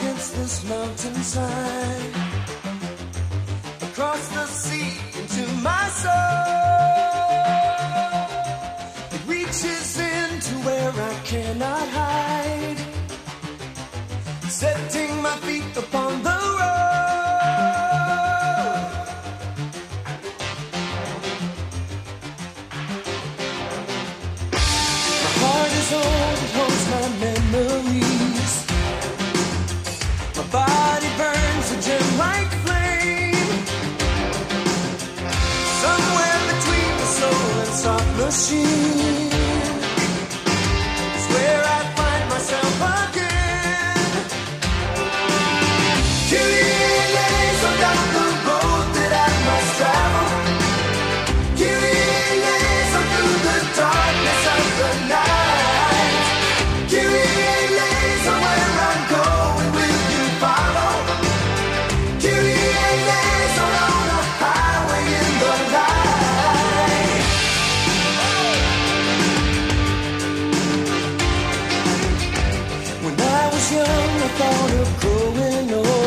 against this mountainside, across the sea into my soul. It reaches into where I cannot hide, setting my feet upon. machine. young, I thought of growing old.